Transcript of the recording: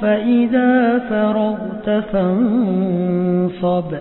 فإذا فرغت فانصب